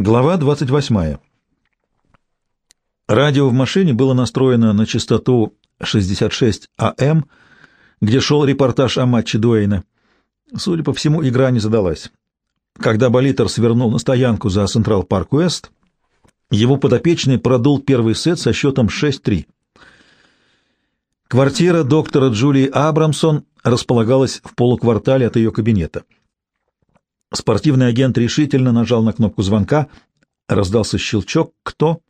Глава 28. Радио в машине было настроено на частоту 66 АМ, где шел репортаж о матче Дуэйна. Судя по всему, игра не задалась. Когда Болитер свернул на стоянку за Централ Парк Уэст, его подопечный продул первый сет со счетом 6-3. Квартира доктора Джулии Абрамсон располагалась в полуквартале от ее кабинета. Спортивный агент решительно нажал на кнопку звонка. Раздался щелчок. «Кто?»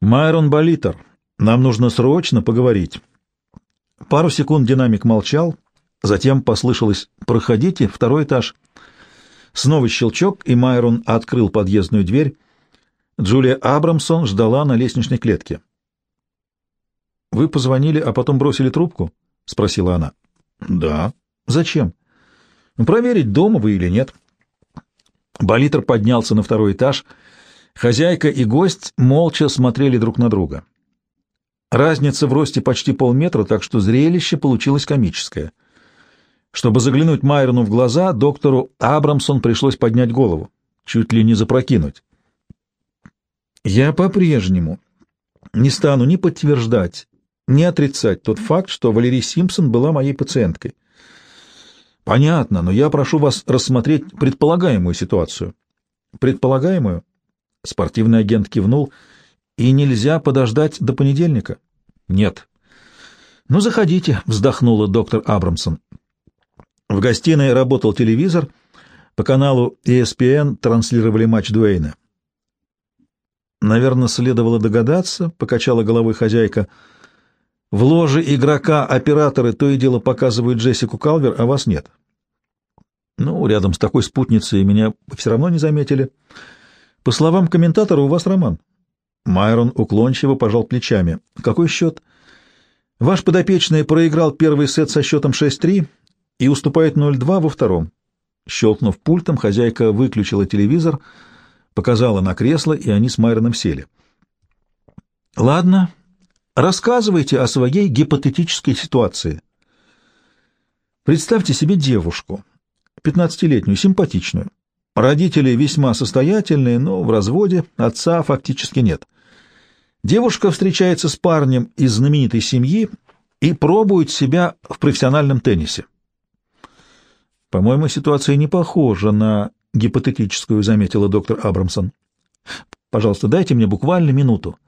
«Майрон Болитер. Нам нужно срочно поговорить». Пару секунд динамик молчал, затем послышалось «Проходите, второй этаж». Снова щелчок, и Майрон открыл подъездную дверь. Джулия Абрамсон ждала на лестничной клетке. «Вы позвонили, а потом бросили трубку?» — спросила она. «Да». «Зачем?» Проверить, дома вы или нет. Болитер поднялся на второй этаж. Хозяйка и гость молча смотрели друг на друга. Разница в росте почти полметра, так что зрелище получилось комическое. Чтобы заглянуть Майрону в глаза, доктору Абрамсон пришлось поднять голову, чуть ли не запрокинуть. «Я по-прежнему не стану ни подтверждать, ни отрицать тот факт, что Валерий Симпсон была моей пациенткой. Понятно, но я прошу вас рассмотреть предполагаемую ситуацию. Предполагаемую? Спортивный агент кивнул. И нельзя подождать до понедельника? Нет. Ну, заходите, вздохнула доктор Абрамсон. В гостиной работал телевизор. По каналу ESPN транслировали матч Дуэйна. Наверное, следовало догадаться, покачала головой хозяйка. В ложе игрока операторы то и дело показывают Джессику Калвер, а вас нет. Ну, рядом с такой спутницей меня все равно не заметили. По словам комментатора, у вас роман. Майрон уклончиво пожал плечами. Какой счет? Ваш подопечный проиграл первый сет со счетом 6-3 и уступает 0-2 во втором. Щелкнув пультом, хозяйка выключила телевизор, показала на кресло, и они с Майроном сели. «Ладно, рассказывайте о своей гипотетической ситуации. Представьте себе девушку, пятнадцатилетнюю, симпатичную. Родители весьма состоятельные, но в разводе, отца фактически нет. Девушка встречается с парнем из знаменитой семьи и пробует себя в профессиональном теннисе. По-моему, ситуация не похожа на гипотетическую, заметила доктор Абрамсон. Пожалуйста, дайте мне буквально минуту.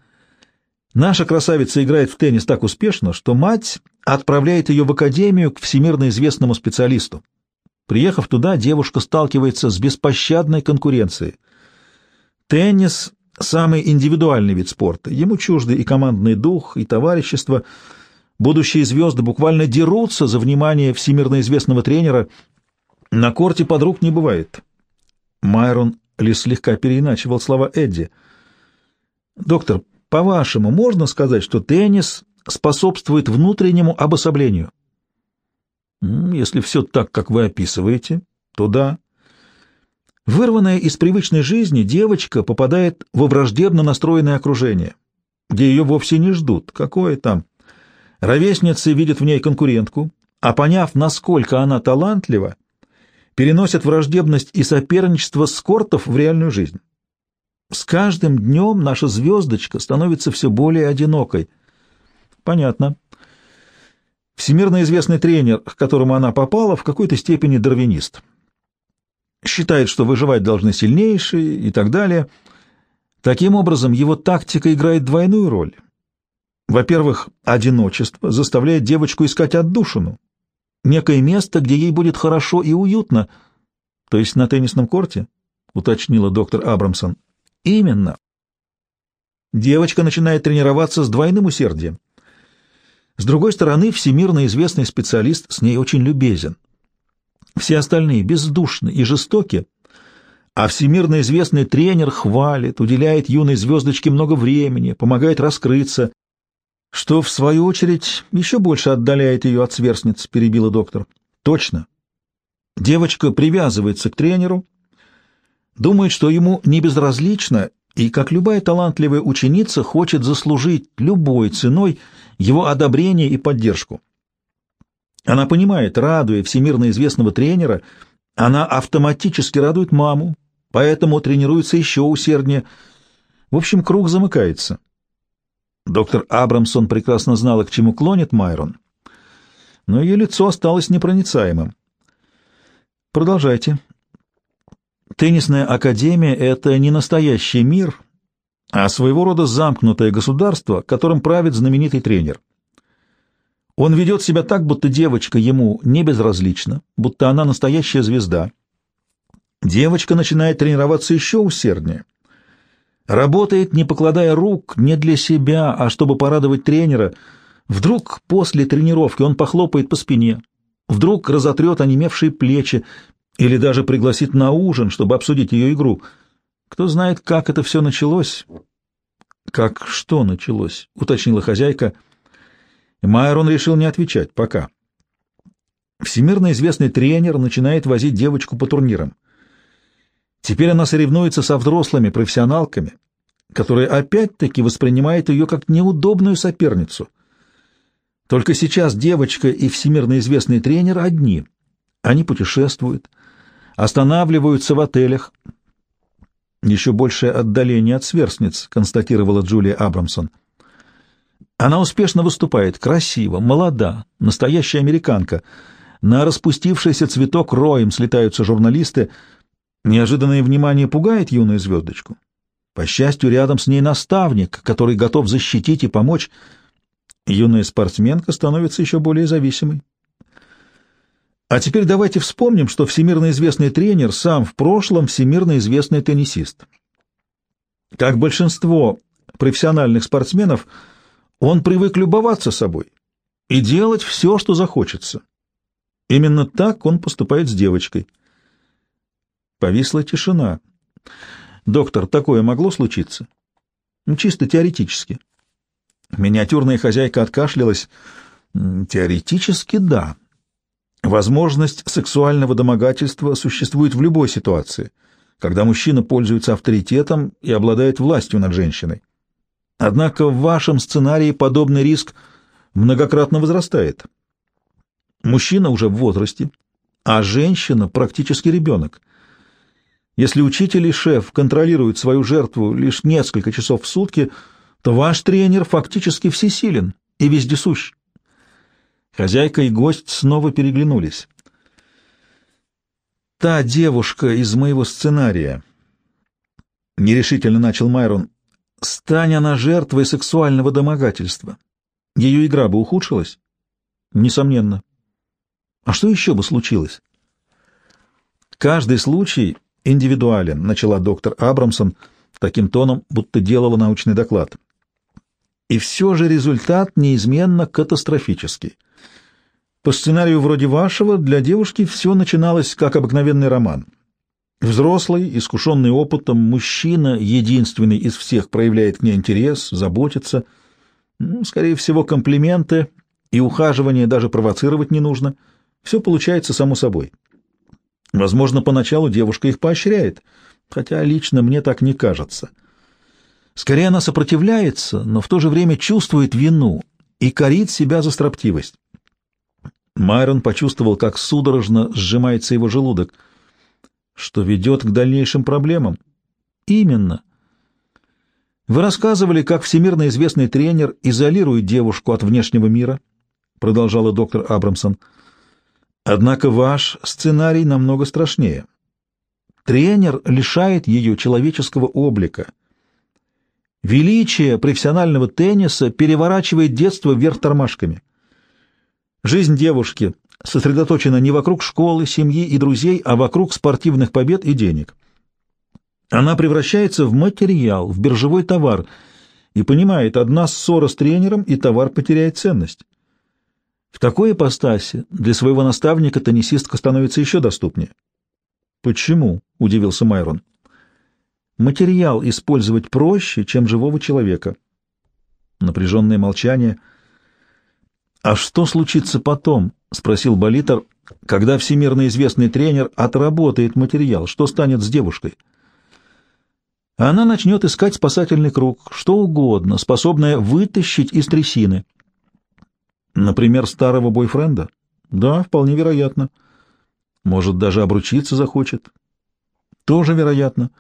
Наша красавица играет в теннис так успешно, что мать отправляет ее в академию к всемирно известному специалисту. Приехав туда, девушка сталкивается с беспощадной конкуренцией. Теннис — самый индивидуальный вид спорта. Ему чужды и командный дух, и товарищество. Будущие звезды буквально дерутся за внимание всемирно известного тренера. На корте подруг не бывает. Майрон лишь слегка переиначивал слова Эдди. «Доктор, по-вашему, можно сказать, что теннис способствует внутреннему обособлению?» Если все так, как вы описываете, то да. Вырванная из привычной жизни, девочка попадает во враждебно настроенное окружение, где ее вовсе не ждут. Какое там? Ровесницы видят в ней конкурентку, а поняв, насколько она талантлива, переносят враждебность и соперничество скортов в реальную жизнь. С каждым днем наша звездочка становится все более одинокой. Понятно. Всемирно известный тренер, к которому она попала, в какой-то степени дарвинист. Считает, что выживать должны сильнейшие и так далее. Таким образом, его тактика играет двойную роль. Во-первых, одиночество заставляет девочку искать отдушину, некое место, где ей будет хорошо и уютно, то есть на теннисном корте, уточнила доктор Абрамсон. Именно. Девочка начинает тренироваться с двойным усердием. С другой стороны, всемирно известный специалист с ней очень любезен. Все остальные бездушны и жестоки, а всемирно известный тренер хвалит, уделяет юной звездочке много времени, помогает раскрыться, что, в свою очередь, еще больше отдаляет ее от сверстниц, перебила доктор. Точно. Девочка привязывается к тренеру, думает, что ему не безразлично и, как любая талантливая ученица, хочет заслужить любой ценой его одобрение и поддержку. Она понимает, радуя всемирно известного тренера, она автоматически радует маму, поэтому тренируется еще усерднее. В общем, круг замыкается. Доктор Абрамсон прекрасно знала, к чему клонит Майрон, но ее лицо осталось непроницаемым. Продолжайте. Теннисная академия — это не настоящий мир, а своего рода замкнутое государство, которым правит знаменитый тренер. Он ведет себя так, будто девочка ему не безразлична, будто она настоящая звезда. Девочка начинает тренироваться еще усерднее. Работает, не покладая рук, не для себя, а чтобы порадовать тренера. Вдруг после тренировки он похлопает по спине, вдруг разотрет онемевшие плечи или даже пригласит на ужин, чтобы обсудить ее игру. Кто знает, как это все началось? — Как что началось? — уточнила хозяйка. Майрон решил не отвечать пока. Всемирно известный тренер начинает возить девочку по турнирам. Теперь она соревнуется со взрослыми профессионалками, которые опять-таки воспринимают ее как неудобную соперницу. Только сейчас девочка и всемирно известный тренер одни. Они путешествуют, останавливаются в отелях. Еще большее отдаление от сверстниц, констатировала Джулия Абрамсон. Она успешно выступает, красиво, молода, настоящая американка. На распустившийся цветок роем слетаются журналисты — Неожиданное внимание пугает юную звездочку. По счастью, рядом с ней наставник, который готов защитить и помочь. Юная спортсменка становится еще более зависимой. А теперь давайте вспомним, что всемирно известный тренер сам в прошлом всемирно известный теннисист. Как большинство профессиональных спортсменов, он привык любоваться собой и делать все, что захочется. Именно так он поступает с девочкой — Повисла тишина. «Доктор, такое могло случиться?» «Ну, чисто теоретически». Миниатюрная хозяйка откашлялась. «Теоретически, да. Возможность сексуального домогательства существует в любой ситуации, когда мужчина пользуется авторитетом и обладает властью над женщиной. Однако в вашем сценарии подобный риск многократно возрастает. Мужчина уже в возрасте, а женщина практически ребенок. Если учитель и шеф контролируют свою жертву лишь несколько часов в сутки, то ваш тренер фактически всесилен и вездесущ. Хозяйка и гость снова переглянулись. «Та девушка из моего сценария», — нерешительно начал Майрон, — «стань она жертвой сексуального домогательства. Ее игра бы ухудшилась?» «Несомненно». «А что еще бы случилось?» «Каждый случай индивидуален, начала доктор Абрамсон таким тоном, будто делала научный доклад. И все же результат неизменно катастрофический. По сценарию вроде вашего для девушки все начиналось как обыкновенный роман. Взрослый, искушенный опытом, мужчина, единственный из всех, проявляет к ней интерес, заботится. Ну, скорее всего, комплименты и ухаживание даже провоцировать не нужно. Все получается само собой. Возможно, поначалу девушка их поощряет, хотя лично мне так не кажется. Скорее она сопротивляется, но в то же время чувствует вину и корит себя за строптивость. Майрон почувствовал, как судорожно сжимается его желудок, что ведет к дальнейшим проблемам. Именно. Вы рассказывали, как всемирно известный тренер изолирует девушку от внешнего мира, продолжала доктор Абрамсон. Однако ваш сценарий намного страшнее. Тренер лишает ее человеческого облика. Величие профессионального тенниса переворачивает детство вверх тормашками. Жизнь девушки сосредоточена не вокруг школы, семьи и друзей, а вокруг спортивных побед и денег. Она превращается в материал, в биржевой товар и понимает, одна ссора с тренером, и товар потеряет ценность. В такой ипостаси для своего наставника теннисистка становится еще доступнее. «Почему?» — удивился Майрон. «Материал использовать проще, чем живого человека». Напряженное молчание. «А что случится потом?» — спросил Болитер. «Когда всемирно известный тренер отработает материал, что станет с девушкой?» Она начнет искать спасательный круг, что угодно, способное вытащить из трясины. Например, старого бойфренда? Да, вполне вероятно. Может, даже обручиться захочет. Тоже вероятно.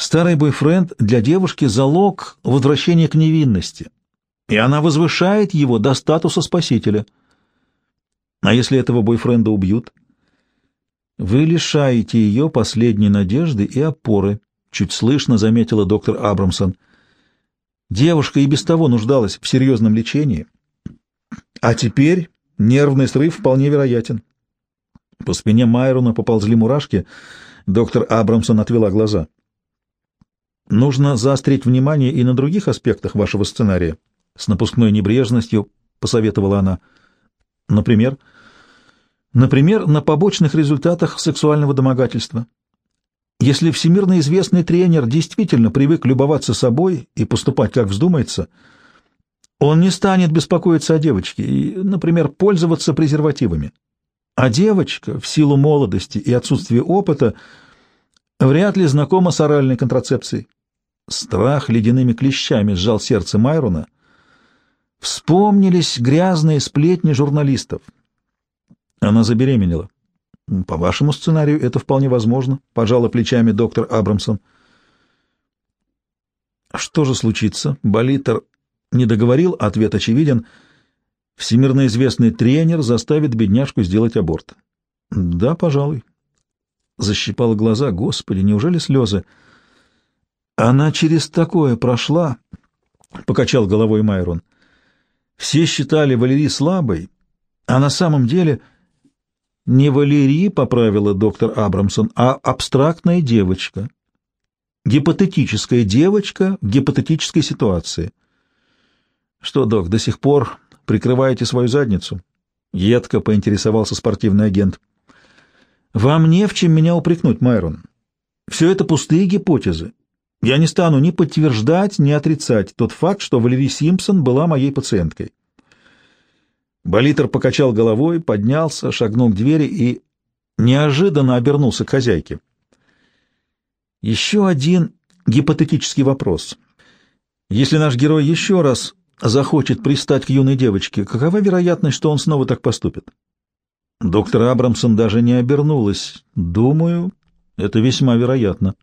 Старый бойфренд для девушки — залог возвращения к невинности, и она возвышает его до статуса спасителя. А если этого бойфренда убьют? Вы лишаете ее последней надежды и опоры, — чуть слышно заметила доктор Абрамсон. Девушка и без того нуждалась в серьезном лечении, а теперь нервный срыв вполне вероятен. По спине Майрона поползли мурашки. Доктор Абрамсон отвела глаза. Нужно заострить внимание и на других аспектах вашего сценария. С напускной небрежностью посоветовала она. Например, например, на побочных результатах сексуального домогательства. Если всемирно известный тренер действительно привык любоваться собой и поступать как вздумается, он не станет беспокоиться о девочке и, например, пользоваться презервативами. А девочка, в силу молодости и отсутствия опыта, вряд ли знакома с оральной контрацепцией. Страх ледяными клещами сжал сердце Майрона. Вспомнились грязные сплетни журналистов. Она забеременела. По вашему сценарию это вполне возможно, пожала плечами доктор Абрамсон. Что же случится? Болитер не договорил, ответ очевиден. Всемирно известный тренер заставит бедняжку сделать аборт. Да, пожалуй. Защипала глаза. Господи, неужели слезы? Она через такое прошла, — покачал головой Майрон. Все считали Валерии слабой, а на самом деле не Валерии, — поправила доктор Абрамсон, — а абстрактная девочка. Гипотетическая девочка в гипотетической ситуации. Что, док, до сих пор прикрываете свою задницу? Едко поинтересовался спортивный агент. Вам не в чем меня упрекнуть, Майрон. Все это пустые гипотезы. Я не стану ни подтверждать, ни отрицать тот факт, что Валерий Симпсон была моей пациенткой. Болитер покачал головой, поднялся, шагнул к двери и неожиданно обернулся к хозяйке. Еще один гипотетический вопрос. Если наш герой еще раз захочет пристать к юной девочке, какова вероятность, что он снова так поступит? Доктор Абрамсон даже не обернулась. Думаю, это весьма вероятно.